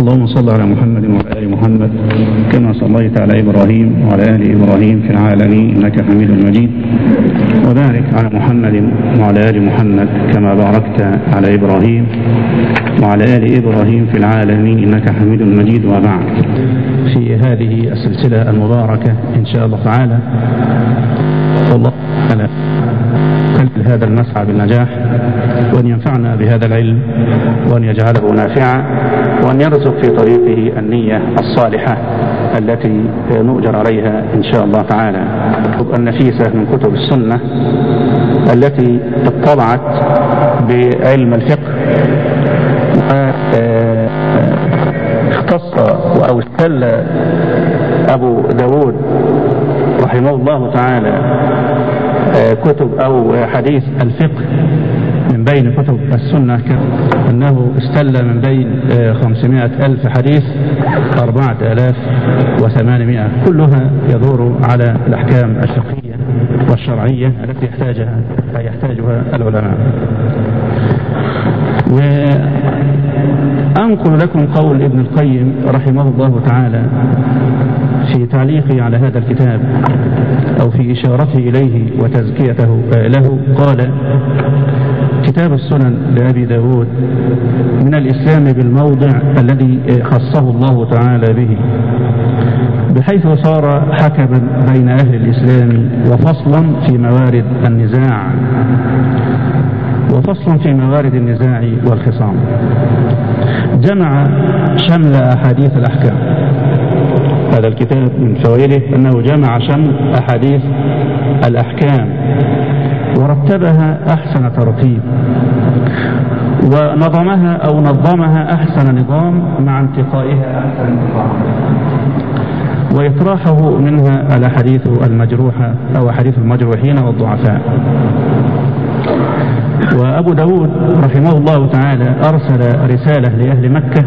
اللهم صل على محمد وعلى آل محمد كما صليت على إبراهيم وعلى آل إبراهيم في العالمين إنك حميد مجيد. وبارك على محمد وعلى آل محمد كما باركت على إبراهيم وعلى آل إبراهيم في العالمين إنك حميد مجيد. وبعد في هذه السلسلة المباركة إن شاء الله تعالى والله يكلل هذا المسعى بالنجاح. وأن ينفعنا بهذا العلم وأن يجعله نافعا وأن يرزق في طريقه النية الصالحة التي نؤجر عليها إن شاء الله تعالى. النفيسة من كتب السنة التي اطلعت بعلم الفقه اختص أو استل أبو داود رحمه الله تعالى كتب أو حديث الفقه من بين كتب السنة أنه استل من بين خمسمائة ألف حديث أربعة آلاف وثمانمائة. كلها يدور على الأحكام الفقهية والشرعية التي يحتاجها يحتاجها العلماء. وأنقل لكم قول ابن القيم رحمه الله تعالى في تعليقه على هذا الكتاب أو في إشارته إليه وتزكيته له. قال كتاب السنن لأبي داود من الإسلام بالموضع الذي خصه الله تعالى به بحيث صار حكما بين أهل الإسلام وفصلا في موارد النزاع وفصل في موارد النزاع والخصام. جمع شمل أحاديث الأحكام. هذا الكتاب من فوائده أنه جمع شمل أحاديث الأحكام. ورتبها أحسن ترتيب. ونظمها أو نظمها أحسن نظام مع انتقائها أحسن انتقاء. وإطراحه منها الأحاديث المجروحة أو أحاديث المجروحين والضعفاء. وأبو داود رحمه الله تعالى أرسل رسالة لأهل مكة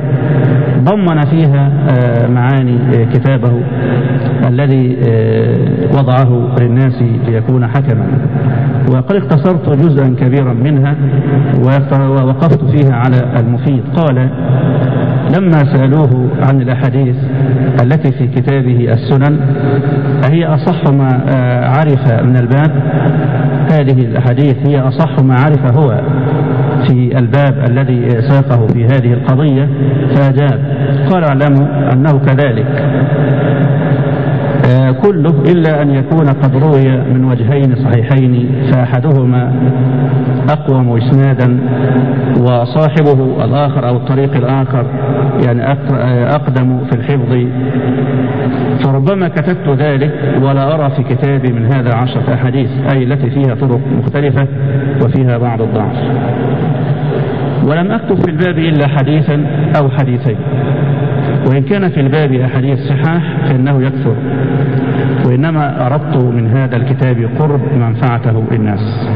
ضمن فيها معاني كتابه الذي وضعه للناس ليكون حكما. وقد اختصرت جزءا كبيرا منها ووقفت فيها على المفيد. قال لما سألوه عن الأحاديث التي في كتابه السنن أهي أصح ما عرف من الباب. هذه الأحاديث هي أصح ما عرف هو في الباب الذي ساقه في هذه القضية فأجاب قال اعلموا أنه كذلك. كله إلا أن يكون قد روي من وجهين صحيحين فأحدهما أقوم إسنادا وصاحبه الآخر أو الطريق الآخر يعني أقدم في الحفظ. فربما كتبت ذلك ولا أرى في كتابي من هذا عشرة أحاديث أي التي فيها طرق مختلفة وفيها بعض الضعف. ولم أكتب في الباب إلا حديثا أو حديثين. وإن كان في الباب أحاديث صحاح فإنه يكثر وإنما أردت من هذا الكتاب قرب منفعته للناس.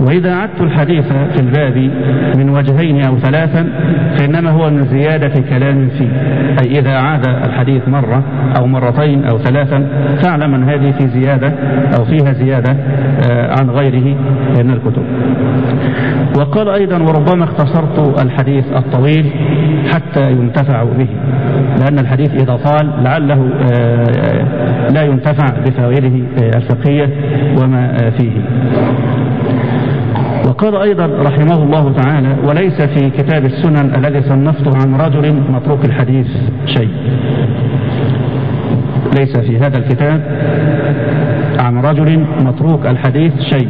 وإذا عدت الحديث في الباب من وجهين أو ثلاثا فإنما هو من زيادة كلام فيه. أي إذا عاد الحديث مرة أو مرتين أو ثلاثا فاعلم أن هذه في زيادة أو فيها زيادة عن غيره من الكتب. وقال أيضا وربما اختصرت الحديث الطويل حتى ينتفع به لأن الحديث إذا طال لعله لا ينتفع بفوائده الفقهية وما فيه. وقال أيضا رحمه الله تعالى وليس في كتاب السنن الذي صنفته عن رجل متروك الحديث شيء. ليس في هذا الكتاب عن رجل متروك الحديث شيء.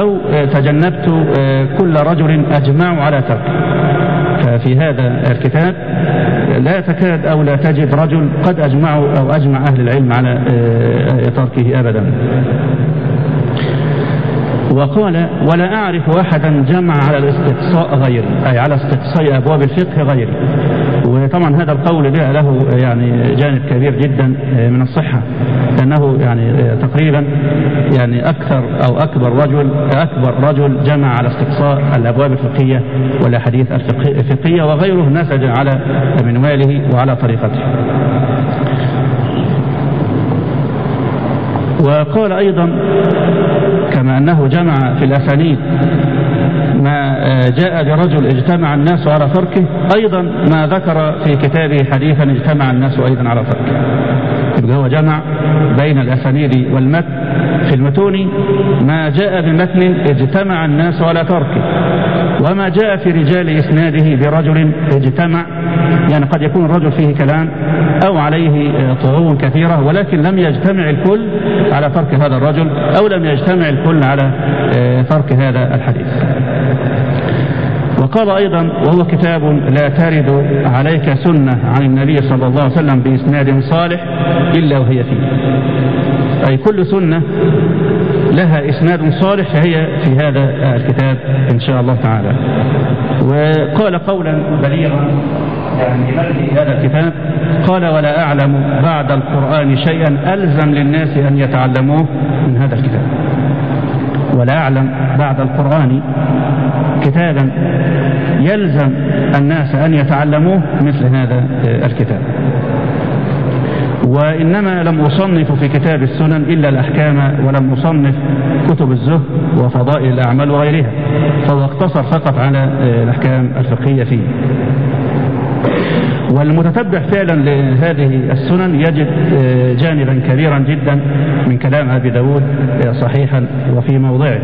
أو تجنبت كل رجل أجمع على ترك. ففي هذا الكتاب لا تكاد أو لا تجد رجل قد أجمعوا أو أجمع أهل العلم على تركه أبدا. وقال ولا أعرف أحدا جمع على الاستقصاء غيري أي على استقصاء أبواب الفقه غيري وطبعا هذا القول ده له يعني جانب كبير جدا من الصحة لأنه يعني تقريبا يعني أكثر أو أكبر رجل أكبر رجل جمع على استقصاء الأبواب الفقهية والأحاديث الفقهية وغيره نسج على منواله وعلى طريقته. وقال أيضا كما أنه جمع في الأسانيد ما جاء برجل اجتمع الناس على تركه أيضا ما ذكر في كتابه حديثا اجتمع الناس أيضا على تركه. يبقى هو جمع بين الأسانيد والمتن. في المتون ما جاء بمتن اجتمع الناس على تركه. وما جاء في رجال إسناده برجل اجتمع يعني قد يكون الرجل فيه كلام أو عليه طعون كثيرة ولكن لم يجتمع الكل على ترك هذا الرجل أو لم يجتمع الكل على ترك هذا الحديث. وقال أيضا وهو كتاب لا ترد عليك سنة عن النبي صلى الله عليه وسلم بإسناد صالح إلا وهي فيه. أي كل سنة لها إسناد صالح فهي في هذا الكتاب إن شاء الله تعالى. وقال قولا بليغا يعني في هذا الكتاب قال ولا أعلم بعد القرآن شيئا ألزم للناس أن يتعلموه من هذا الكتاب. ولا أعلم بعد القرآن كتابا يلزم الناس أن يتعلموه مثل هذا الكتاب. وإنما لم أصنف في كتاب السنن إلا الأحكام ولم أصنف كتب الزهد وفضائل الأعمال وغيرها فهو اقتصر فقط على الأحكام الفقهية فيه. والمتتبع فعلا لهذه السنن يجد جانبا كبيرا جدا من كلام أبي داود صحيحا وفي موضعه.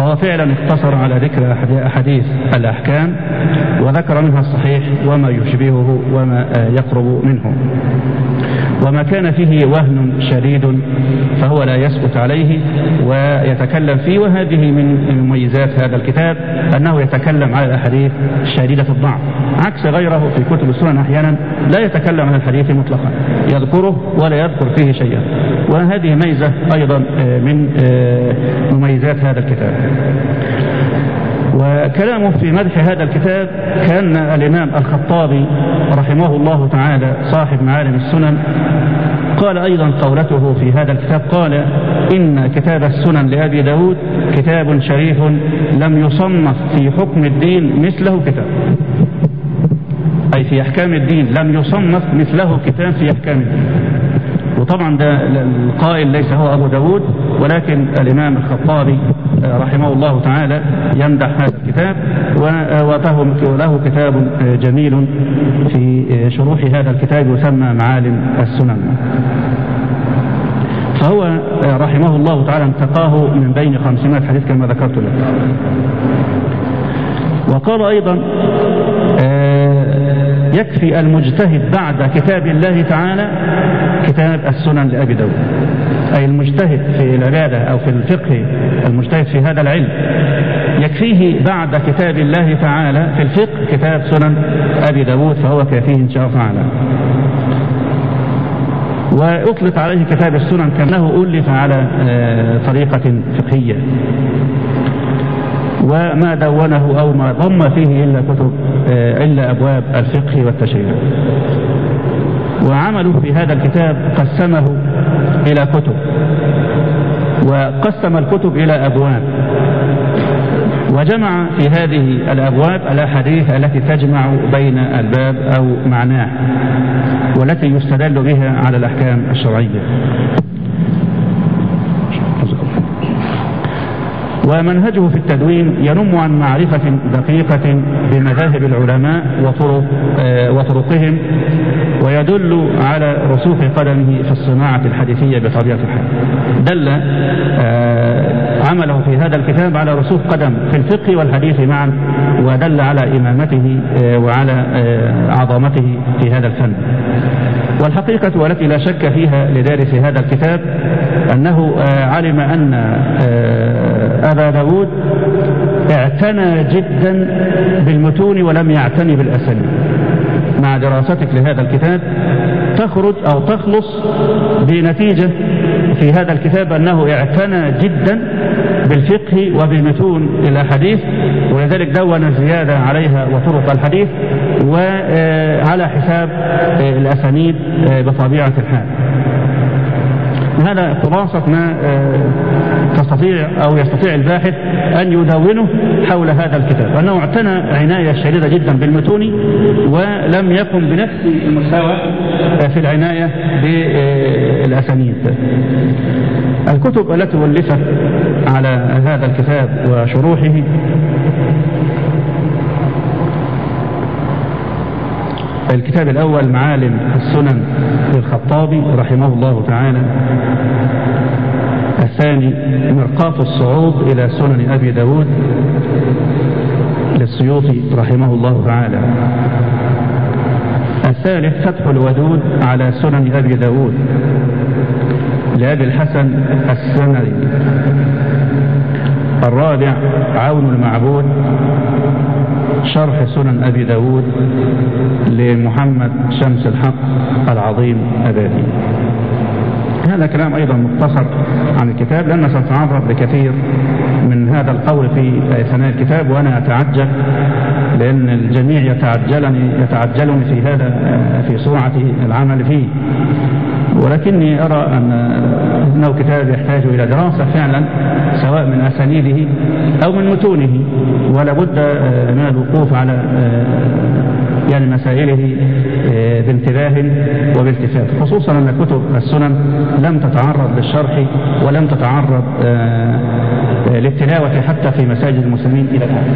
فهو فعلا اقتصر على ذكر أحاديث الأحكام وذكر منها الصحيح وما يشبهه وما يقرب منه. وما كان فيه وهن شديد فهو لا يسكت عليه ويتكلم فيه. وهذه من مميزات هذا الكتاب أنه يتكلم على الأحاديث شديدة الضعف عكس غيره في كتب السنن أحيانا لا يتكلم عن الحديث مطلقا يذكره ولا يذكر فيه شيئا. وهذه ميزة أيضا من مميزات هذا الكتاب. وكلامه في مدح هذا الكتاب كان الإمام الخطابي رحمه الله تعالى صاحب معالم السنن. قال أيضا قولته في هذا الكتاب قال إن كتاب السنن لأبي داود كتاب شريف لم يصنف في حكم الدين مثله كتاب. أي في أحكام الدين لم يصنف مثله كتاب في أحكام الدين. وطبعا ده القائل ليس هو أبو داود ولكن الإمام الخطابي رحمه الله تعالى يمدح هذا الكتاب وله كتاب جميل في شروح هذا الكتاب يسمى معالم السنن. فهو رحمه الله تعالى انتقاه من بين خمسمائة حديث كما ذكرت لك. وقال أيضا يكفي المجتهد بعد كتاب الله تعالى كتاب السنن لأبي داود. أي المجتهد في العبادة أو في الفقه المجتهد في هذا العلم. يكفيه بعد كتاب الله تعالى في الفقه كتاب سنن أبي داود فهو كافيه إن شاء الله تعالى. وأطلق عليه كتاب السنن كأنه ألف على طريقة فقهية. وما دونه أو ما ضم فيه إلا كتب إلا أبواب الفقه والتشريع. وعملوا في هذا الكتاب قسمه إلى كتب وقسم الكتب إلى أبواب. وجمع في هذه الأبواب الأحاديث التي تجمع بين الباب أو معناه والتي يستدل بها على الأحكام الشرعية. ومنهجه في التدوين ينم عن معرفة دقيقة بمذاهب العلماء وطرق وطرقهم ويدل على رسوخ قدمه في الصناعة الحديثية بطبيعة الحال. دل عمله في هذا الكتاب على رسوخ قدم في الفقه والحديث معا ودل على إمامته وعلى عظمته في هذا الفن. والحقيقة والتي لا شك فيها لدارس هذا الكتاب أنه علم أن أبا داود اعتنى جدا بالمتون ولم يعتني بالأسانيد. مع دراستك لهذا الكتاب تخرج أو تخلص بنتيجة في هذا الكتاب أنه اعتنى جدا بالفقه وبمتون الأحاديث ولذلك دون زيادة عليها وطرق الحديث وعلى حساب الأسانيد بطبيعة الحال. هذا خلاصة ما تستطيع أو يستطيع الباحث أن يدونه حول هذا الكتاب. أنه اعتنى عناية شديدة جدا بالمتون ولم يقم بنفس المستوى في العناية بالأسانيد. الكتب التي ولفت على هذا الكتاب وشروحه الكتاب الأول معالم السنن للخطابي رحمه الله تعالى. الثاني مرقاة الصعود إلى سنن أبي داود للسيوطي رحمه الله تعالى. الثالث فتح الودود على سنن أبي داود لأبي الحسن السمري. الرابع عون المعبود شرح سنن أبي داود لمحمد شمس الحق العظيم أبادي هذا كلام أيضا مختصر عن الكتاب لأننا سنتعرض لكثير من هذا القول في ثناء الكتاب وأنا أتعجل لأن الجميع يتعجلني يتعجلني في هذا في سرعة العمل فيه. ولكني أرى أن أنه كتاب يحتاج إلى دراسة فعلا سواء من أسانيده أو من متونه ولا بد من الوقوف على يعني مسائله بانتباه وبالتفات. خصوصا أن كتب السنن لم تتعرض للشرح ولم تتعرض للتلاوة حتى في مساجد المسلمين إلى الآن.